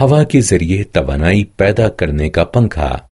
ہوا کے ذریعے توانائی پیدا کرنے کا پنکھا۔